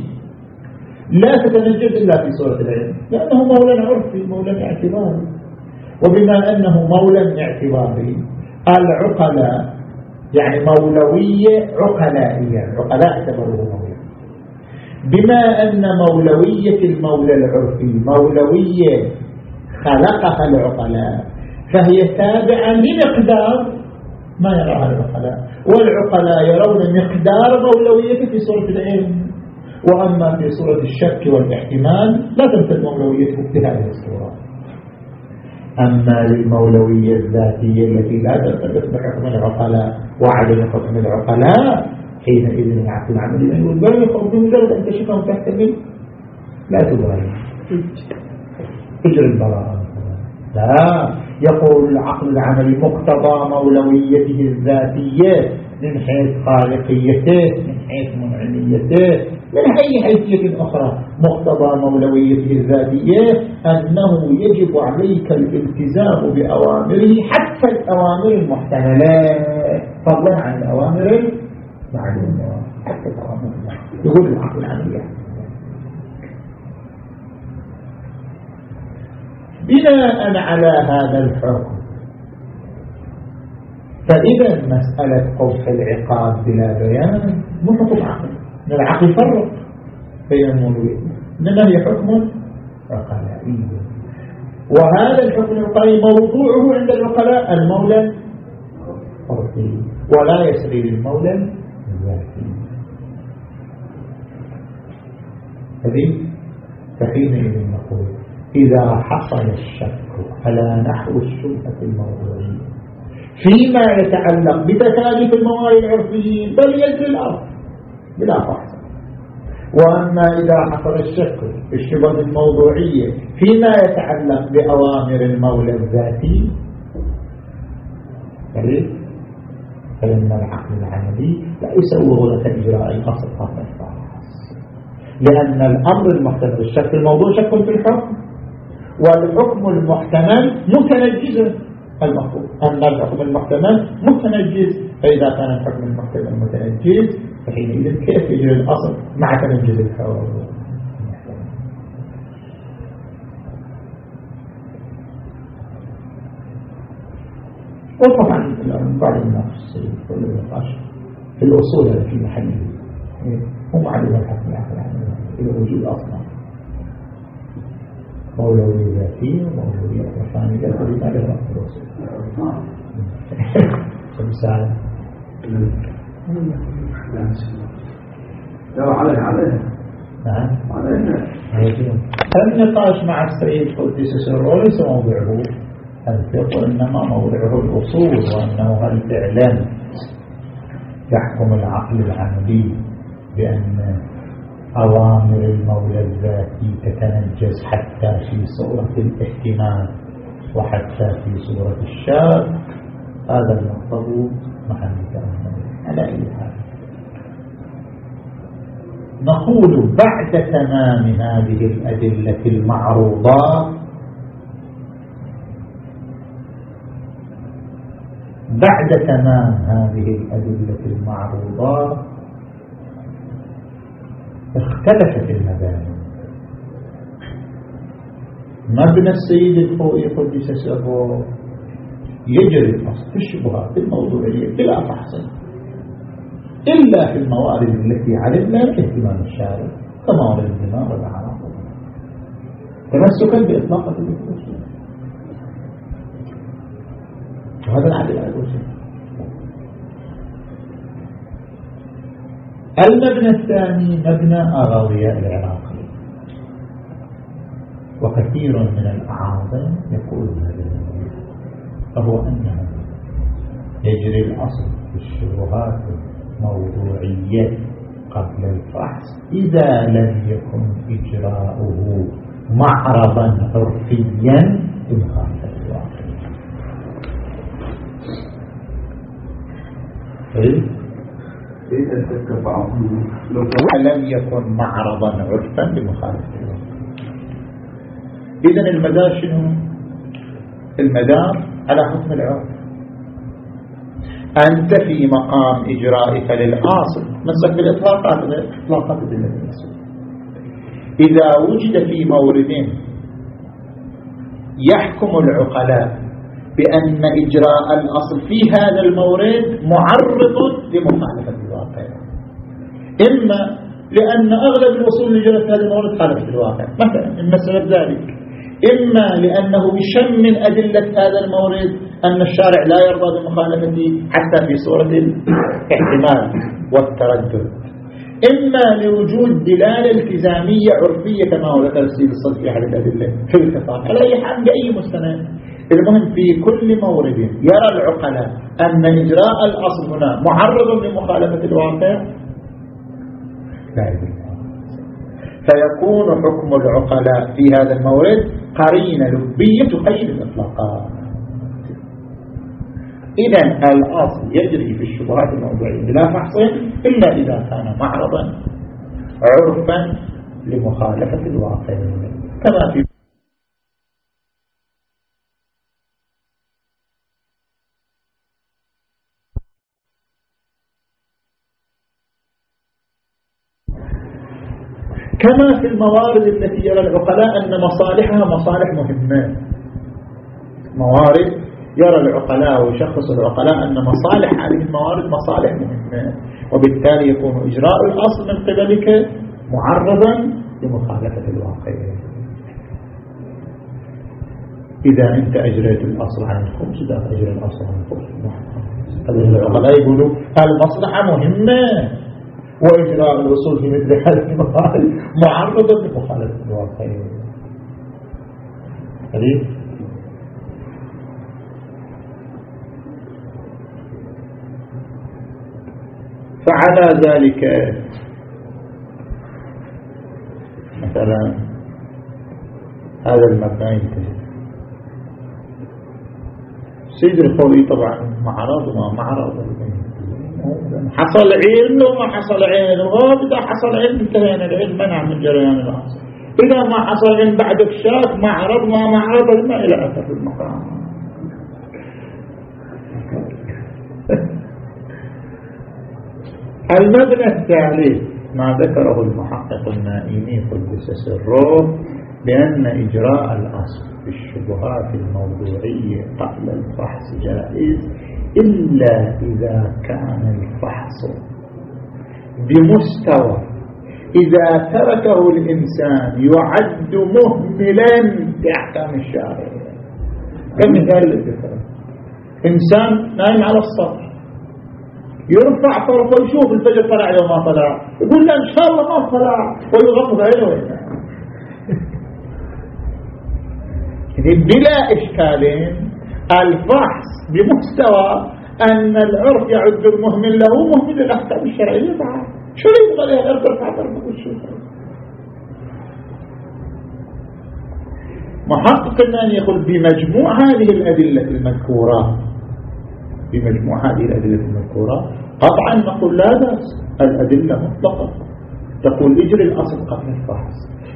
لا تتنجد إلا في صورة العلم لأنه مولى عرفي مولى اعتباري وبما أنه مولى اعتباري العقلاء يعني مولوية عقلائية العقلاء اعتبروه مولى بما أن مولوية المولى العرفي مولوية خلقها العقلاء فهي تابعة لمقدار ما يراها العقلاء. والعقلاء يرون مقدار مولويته في صورة العلم. وأما في صورة الشك والاحتمال لا تمثل مولويته بهذه الصورة. أما للمولوية الذاتية التي لا ترتبط بحكم العقلاء وعدم حكم العقلاء حينئذ العملي يقول بل يخرج بمجرد أن تشكهم تحتمل لا تبالي اجر البراءة لا. يقول العقل العملي مقتضى مولويته الذاتية. من حيث خالقيته من حيث منعميته. من أي حيثية أخرى؟ مقتضى مولويته الذاتية أنه يجب عليك الالتزام بأوامره حتى الأوامر المحتملة. فضلا عن الأوامر المعلومة. حتى الأوامر يقول العقل العملية. بناء على هذا الحكم فإذا مسألة قوس العقاب بلا بيان مو حكم عقل. العقل يفرق بين المولويين إنما هي حكم عقلائي وهذا الحكم العقلائي موضوعه عند العقلاء المولى الفرقي ولا يسري للمولى الذاتي هذه فحينئذ نقول إذا حصل الشك على نحو الشبهة الموضوعية فيما يتعلق بتكاليف الموارد العرفيين بل يجري الأرض بلا فحص وأما إذا حصل الشك الشبه الموضوعية فيما يتعلق بأوامر المولى الذاتي فإن العقل العملي لا يسوغ لك إجراء الأصل هذا لأن الأمر المحتمل الشك الموضوع شك في الحكم. والحكم المحتمل متنجز المفروض أما الحكم المحتمل متنجز فإذا كان الحكم المحتمل متنجز فحينئذ كيف يجري الأصل؟ مع تنجز الحكم وطبعا بعض الناس في النقاش في الأصول في محله هم معلومة الحكم العقل إلى وجود أصلا. مولوية ذاتية ومولوية رفانية لماذا لا الأصول مثال لو عليه عليه نعم النقاش مع السيد قدس سره ليس موضعه الفقه إنما موضعه الأصول وأنه هل فعلا يحكم العقل العملي بأن أوامر المولى الذاتي تتنجز حتى في صورة الاهتمام وحتى في صورة الشاب هذا المقتضى محل تأمل على أي حال نقول بعد تمام هذه الأدلة المعروضات بعد تمام هذه الأدلة المعروضات اختلفت المباني مبنى السيد الخوئي قدس سره يجري الأصل في الشبهات الموضوعية بلا فحص إلا في الموارد التي علمنا اهتمام الشارع كموارد الدماء والأعراض تمسكا بإطلاقة الدكتور وهذا العدل على الوجه المبنى الثاني مبنى أراضياء العراق وكثير من الأعاظم يقول هذا فهو أنه يجري الأصل في الشبهات الموضوعية قبل الفحص إذا لم يكن إجراؤه معرضا عرفيا بمخالفة الواقع. لم يكن معرضا عرفا بمخالفة الواقع إذن المدار شنو؟ المدار على حكم العرف. أنت في مقام إجرائك للآصل مسك بالإطلاقات الإطلاقات إذا وجد في مورد يحكم العقلاء بأن إجراء الأصل في هذا المورد معرض لمخالفة إما لأن أغلب الوصول اللي جرت هذا المورد خالفت الواقع. مثلا المسألة ذلك. إما لأنه بشم من أدلة هذا المورد أن الشارع لا يرضى بمخالفته حتى في صورة الاحتمال والتردد. إما لوجود دلالة التزامية عرفية كما هو ذكر السيد الصد في أحد الأدلة في الكفار على أي حال بأي مستند. المهم في كل مورد يرى العقلاء أن إجراء الأصل هنا معرض لمخالفة الواقع لا فيكون حكم العقلاء في هذا المورد قرينة لبية تقيد الإطلاقات إذا الأصل يجري في الشبهات الموضوعية بلا فحص إلا إذا كان معرضا عرفا لمخالفة الواقع. كما في كما في الموارد التي يرى العقلاء أن مصالحها مصالح مهمة. موارد يرى العقلاء ويشخص العقلاء أن مصالح هذه الموارد مصالح مهمة. وبالتالي يكون إجراء الأصل من قبلك معرضا لمخالفة الواقع. إذا أنت أجريت الأصل عن الخمس إذا أجريت الأصل عن الخمس العقلاء يقولوا المصلحة مهمة. وإجراء الوصول في مثل هذه المقال معرضة لمخالفة الواقع حديث فعلى ذلك مثلا هذا المبنى ينتهي سيد الخوي طبعا معرض وما معرض. حصل علم وما حصل علم إذا حصل علم انتهينا العلم منع من جريان الأصل إذا ما حصل علم بعد الشاك معرض ما معرض ما إلى أثر المقام. المبنى الثالث ما ذكره المحقق النائمي قدس سره بأن إجراء الأصل في الشبهات الموضوعية قبل الفحص جائز. إلا إذا كان الفحص بمستوى. إذا تركه الإنسان يعد مهملا بأحكام الشارع. كمثال الذكر إنسان نايم على السطح. يرفع طرفه يشوف الفجر طلع لو ما طلع. يقول له إن شاء الله ما طلع. ويغمض عينه يعني بلا إشكالين الفحص بمستوى أن العرف يعد المهمل له مهمل الأحكام الشرعية بعد. شو يبغى لها ضربه والشوفة محقق أن يقول بمجموع هذه الأدلة المذكورة؟ بمجموع هذه الأدلة المذكورة؟ قطعا نقول لا بأس الأدلة مطلقة. تقول اجري الأصل قبل الفحص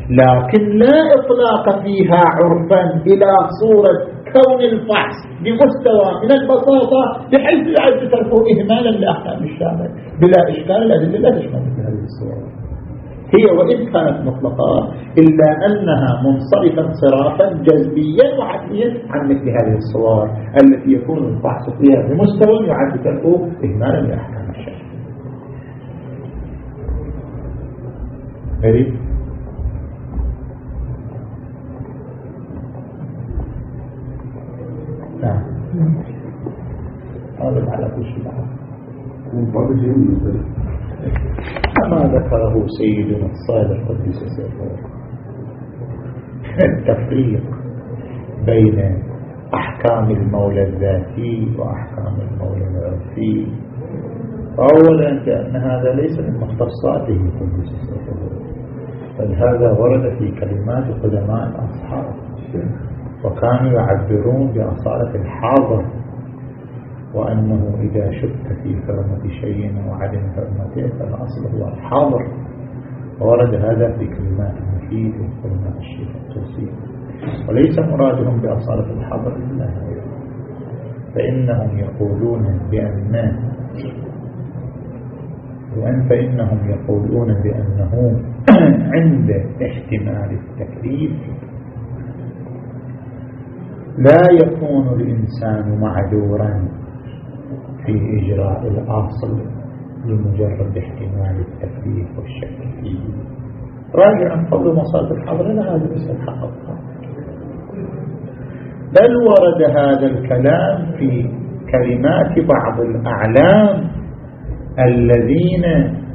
لكن لا إطلاق فيها عرفا إلى صورة كون الفحص بمستوى من البساطة بحيث يعد تركه إهمالا لأحكام الشارع بلا إشكال الأدلة لا تشمل. هذه الصورة هي وإن كانت مطلقة إلا أنها منصرفة انصرافا جذبيا وعقليا عن مثل هذه الصور التي يكون البحث فيها بمستوى يعد تلقوا إهمالا لأحكام الشرع نعم هذا على كل شيء. كما ذكره سيدنا الصادق قدس سره التفريق بين أحكام المولى الذاتي وأحكام المولى العرفي. أولا كأن هذا ليس من مختصاته قدس سره بل هذا ورد في كلمات قدماء الأصحاب وكانوا يعبرون بأصالة الحاضر وأنه إذا شك في حرمة شيء وعدم حرمته فالأصل هو الحاضر. ورد هذا في كلمات مفيد وكلمات الشيخ التوسيق وليس مرادهم بأصالة الحاضر إلا فإنهم يقولون بأن وأن فإنهم يقولون بأنه عند احتمال التكليف لا يكون الإنسان معذورا في إجراء الأصل لمجرد احتمال التكليف والشك فيه. راجعا قول مصادر الحضر إلى هذا المسألة حققها بل ورد هذا الكلام في كلمات بعض الأعلام الذين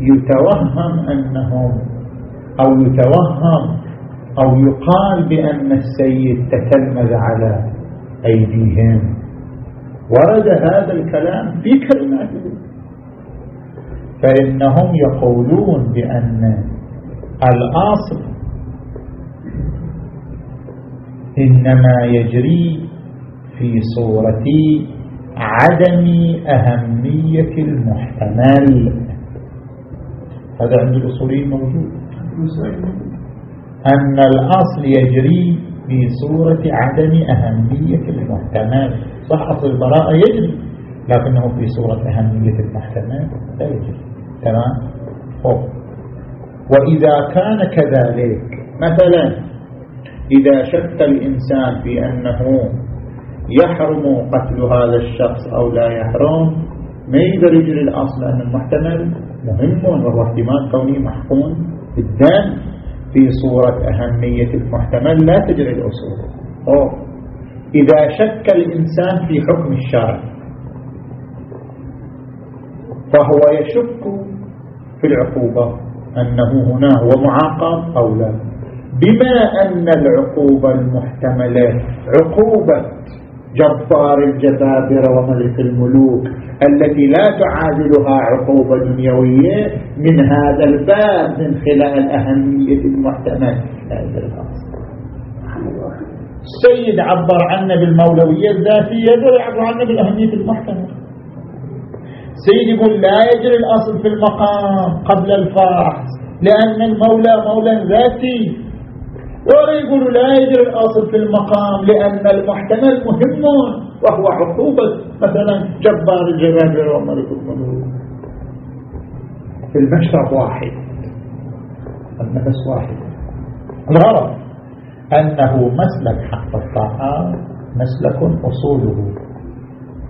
يتوهم أنهم أو يتوهم أو يقال بأن السيد تتلمذ على أيديهم. ورد هذا الكلام في كلماته. فإنهم يقولون بأن الأصل إنما يجري في صورة عدم أهمية المحتمل. هذا عند الأصولين موجود. أن الأصل يجري في صورة عدم أهمية المحتمل صح أصل البراءة يجري لكنه في صورة أهمية المحتمل لا يجري. تمام؟ وإذا كان كذلك مثلا إذا شك الإنسان في أنه يحرم قتل هذا الشخص أو لا يحرم ما يقدر يجري الأصل؟ أن المحتمل مهم وهو احتمال كونه محكوم بالدم. في صورة أهمية المحتمل لا تجري الأصول أوه. إذا شك الإنسان في حكم الشرع فهو يشك في العقوبة أنه هنا هو معاقب أو لا بما أن العقوبة المحتملة عقوبة جبار الجبابرة وملك الملوك التي لا تعادلها عقوبة دنيوية من هذا الباب من خلال أهمية المحتمل السيد عبر عنا بالمولوية الذاتية يقدر يعبر عنا بالأهمية المحتمل سيد يقول لا يجري الأصل في المقام قبل الفحص لأن المولى مولى ذاتي. ولا يقول لا يجري الأصل في المقام لأن المحتمل مهم وهو عقوبة مثلا جبار الجبابرة وملك الملوك في المشرب واحد النفس واحد. الغرض أنه مسلك حق الطاعات مسلك أصوله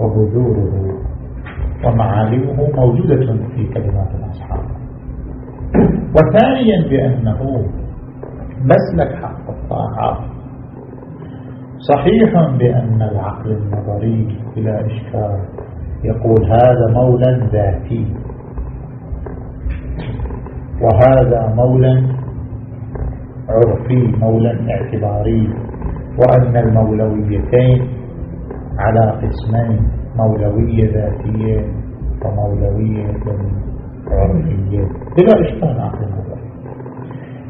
وبذوره ومعالمه موجودة في كلمات الأصحاب. وثانيا بأنه مسلك حق الطاعات صحيح بأن العقل النظري بلا إشكال يقول هذا مولى ذاتي. وهذا مولى عرفي مولى اعتباري. وأن المولويتين على قسمين مولوية ذاتية ومولوية عرفية. بلا إشكال عقل النظري.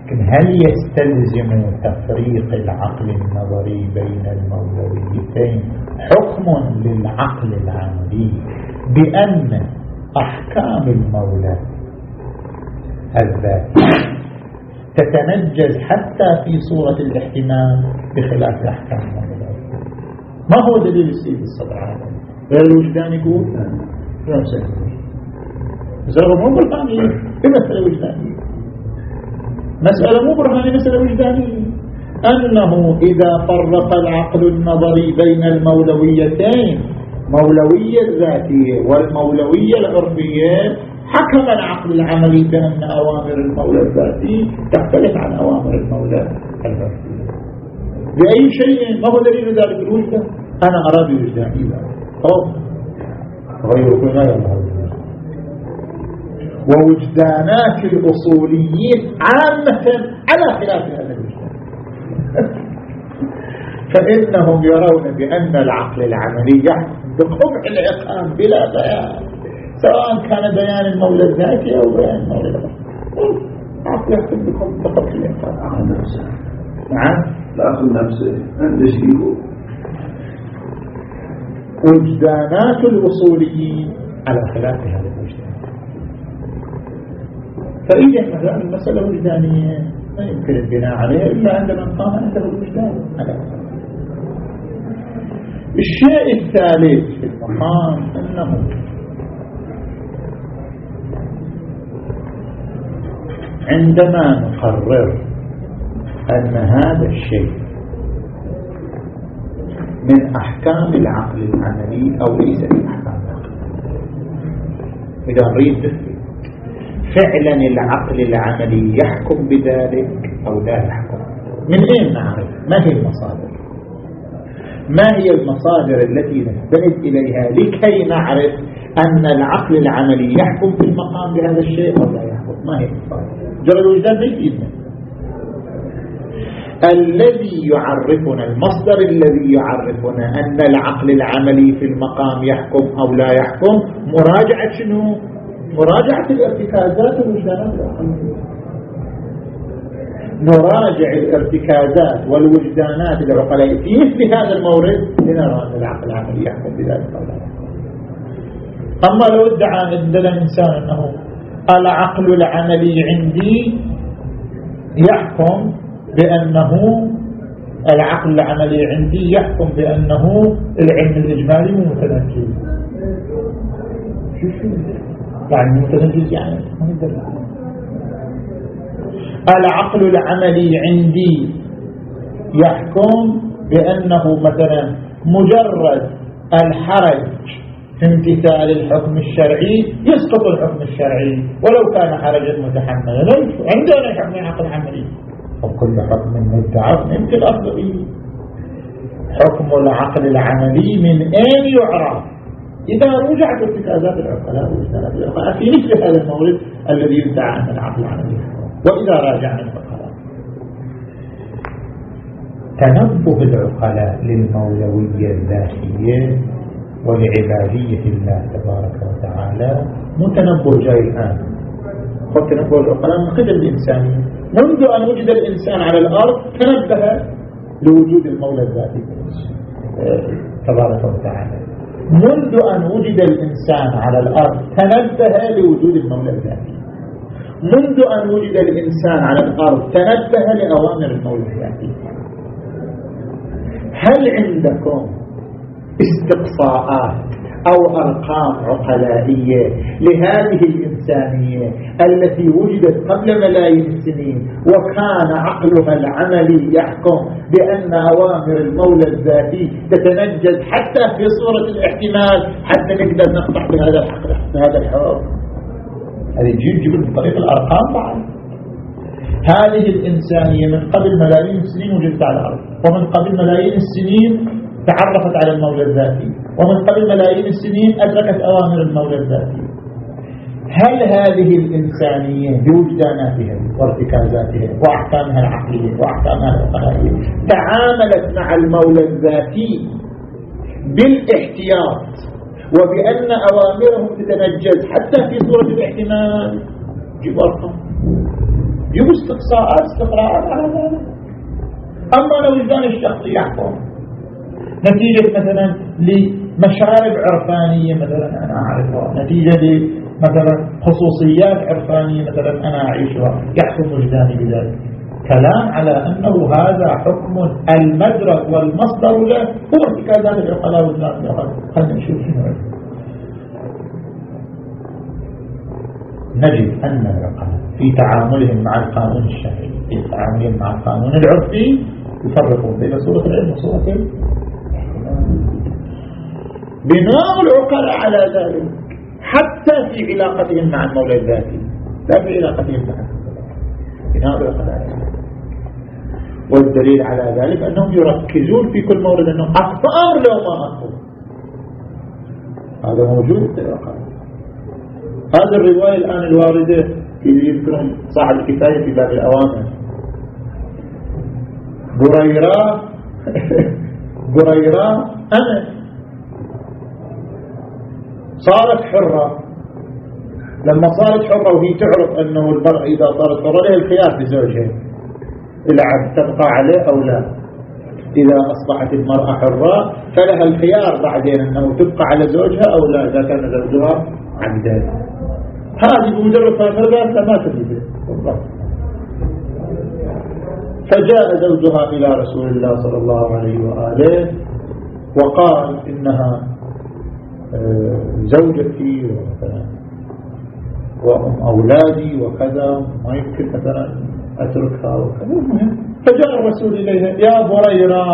لكن هل يستلزم تفريق العقل النظري بين المولويتين حكم للعقل العملي بأن أحكام المولى الذاتي تتنجز حتى في صورة الاحتمال بخلاف أحكام المولى؟ ما هو دليل السيد الصدر؟ غير الوجدان يقول؟ نفسه بس هو مو بالقانون بمثل الوجدانية مسألة مو برهانية مسألة وجدانية أنه إذا فرق العقل النظري بين المولويتين مولوية الذاتية والمولوية العرفية حكم العقل العملي بأن أوامر المولى الذاتي تختلف عن أوامر المولى العرفي بأي شيء؟ ما هو دليل ذلك؟ الوجدة أنا أرى بوجداني ذلك غير غير ووجدانات الأصوليين عامة على خلاف هذا الوجدان فإنهم يرون بأن العقل العملي بقبع العقام بلا بيان سواء كان بيان المولى الذاتي أو بيان المولى الذاتي عقل يحكم بكم فقط العقل نفسه نعم؟ العقل نفسه. عند شيء وجدانات الأصوليين على خلاف هذا الوجدان فإذا المسألة وجدانية ما يمكن البناء عليها إلا عندما قام عنده الوجدان الشيء الثالث في المقام أنه عندما نقرر أن هذا الشيء من أحكام العقل العملي أو ليس من أحكام العقل. إذا نريد فعلا العقل العملي يحكم بذلك أو لا يحكم. من أين نعرف ما هي المصادر؟ ما هي المصادر التي نستند إليها لكي نعرف أن العقل العملي يحكم في المقام بهذا الشيء أو لا يحكم؟ ما هي المصادر؟ جرى الوجدان يفيدنا الذي يعرفنا المصدر الذي يعرفنا أن العقل العملي في المقام يحكم أو لا يحكم مراجعة شنو؟ مراجعة الارتكازات والوجدانات. نراجع الارتكازات والوجدانات العقلاء في مثل هذا المورد لنرى أن العقل العملي يحكم بذلك أما لو ادعى عندنا الإنسان أنه العقل العملي عندي يحكم بأنه العقل العملي عندي يحكم بأنه العلم الإجمالي مو شو شو؟ يعني متنجز يعني العقل العملي عندي يحكم بأنه مثلا مجرد الحرج في امتثال الحكم الشرعي يسقط الحكم الشرعي ولو كان حرجا متحملا. عندنا حكم عقل عملي. وكل حكم مدعى يمكن به حكم العقل العملي من أين يعرف؟ إذا رجعت ارتكازات العقلاء واجتناب العقلاء في مثل هذا المورد الذي يدعى أن العقل العملي وإذا راجعنا العقلاء تنبه العقلاء للمولوية الذاتية ولعبادية الله تبارك وتعالى متنبه جاي الآن. خذ تنبه العقلاء من قبل الإنسانية منذ أن وجد الإنسان على الأرض تنبه لوجود المولى الذاتي تبارك وتعالى. منذ أن وجد الإنسان على الأرض تنبه لوجود المولى الذاتي. منذ أن وجد الإنسان على الأرض تنبه لأوامر المولى الذاتي. هل عندكم استقصاءات أو أرقام عقلائية لهذه الإنسانية التي وجدت قبل ملايين السنين وكان عقلها العملي يحكم بأن أوامر المولى الذاتي تتنجز حتى في صورة الاحتمال حتى نقدر نقطع بهذا الحق بهذا الحكم هذه جيب من طريق الأرقام بعد. هذه الإنسانية من قبل ملايين السنين وجدت على الأرض ومن قبل ملايين السنين تعرفت على المولى الذاتي ومن قبل ملايين السنين أدركت أوامر المولى الذاتي. هل هذه الإنسانية بوجداناتها وارتكازاتها وأحكامها العقلية وأحكامها العقلائية تعاملت مع المولى الذاتي بالاحتياط وبأن أوامرهم تتنجز حتى في صورة الاحتمال. جيبوا أرقام جيبوا استقصاءات استقراءات على ذلك. أما لو الشخصي يحكم نتيجة مثلا لمشارب عرفانية مثلا أنا أعرفها. نتيجة لمثلا خصوصيات عرفانية مثلا أنا أعيشها. يحكم وجداني بذلك. كلام على أنه هذا حكم المدرك والمصدر له. هو ارتكازات العقلاء والناس. خلينا نشوف شنو نجد أن العقلاء في تعاملهم مع القانون الشرعي في تعاملهم مع القانون العرفي يفرقون بين صورة العلم وصورة بناء العقلاء على ذلك. حتى في علاقتهم مع المولى الذاتي. لا في علاقتهم مع بناء العقلاء والدليل على ذلك أنهم يركزون في كل مورد أنه أكبر لو ما أكبر هذا موجود في العقلاء هذه الرواية الآن الواردة في يذكرون صاحب الكفاية في باب الأوامر. بريرة بريرة أنا صارت حرة. لما صارت حرة وهي تعرف أنه المرأة إذا صارت حرة لها الخيار في زوجها العبد تبقى عليه أو لا. إذا أصبحت المرأة حرة فلها الخيار بعدين أنه تبقى على زوجها أو لا إذا كان زوجها عبدا. هذه بمجرد فرقات لما تريد. فجاء زوجها إلى رسول الله صلى الله عليه وآله وقال إنها زوجتي وأم أولادي وكذا ما يمكن مثلا أتركها وكذا. المهم فجاء الرسول إليها يا بريرة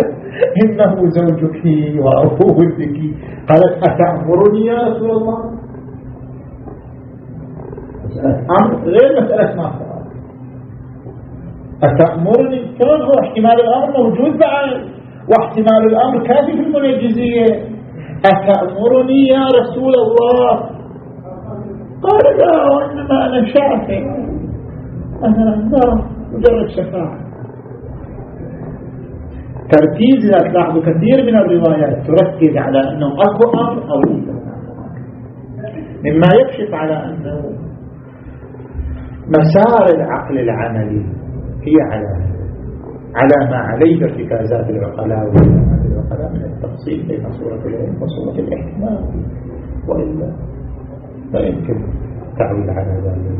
إنه زوجك وأبوه بك قالت أتأمرني يا رسول الله؟ أمر غير مسألة ما أتأمرني؟ كان هو احتمال الأمر موجود بعد واحتمال الأمر كافي في المنجزية أتأمرني يا رسول الله؟ قال لا وإنما أنا شافع أنا لا مجرد شفاعة. تركيز لا تلاحظوا كثير من الروايات تركز على أنه أكو أمر أو مما يكشف على أنه مسار العقل العملي هي على على ما عليه ارتكازات العقلاء وعلامات من التفصيل بين صورة العلم وصورة الاحتمال وإلا لا يمكن تعويل على ذلك.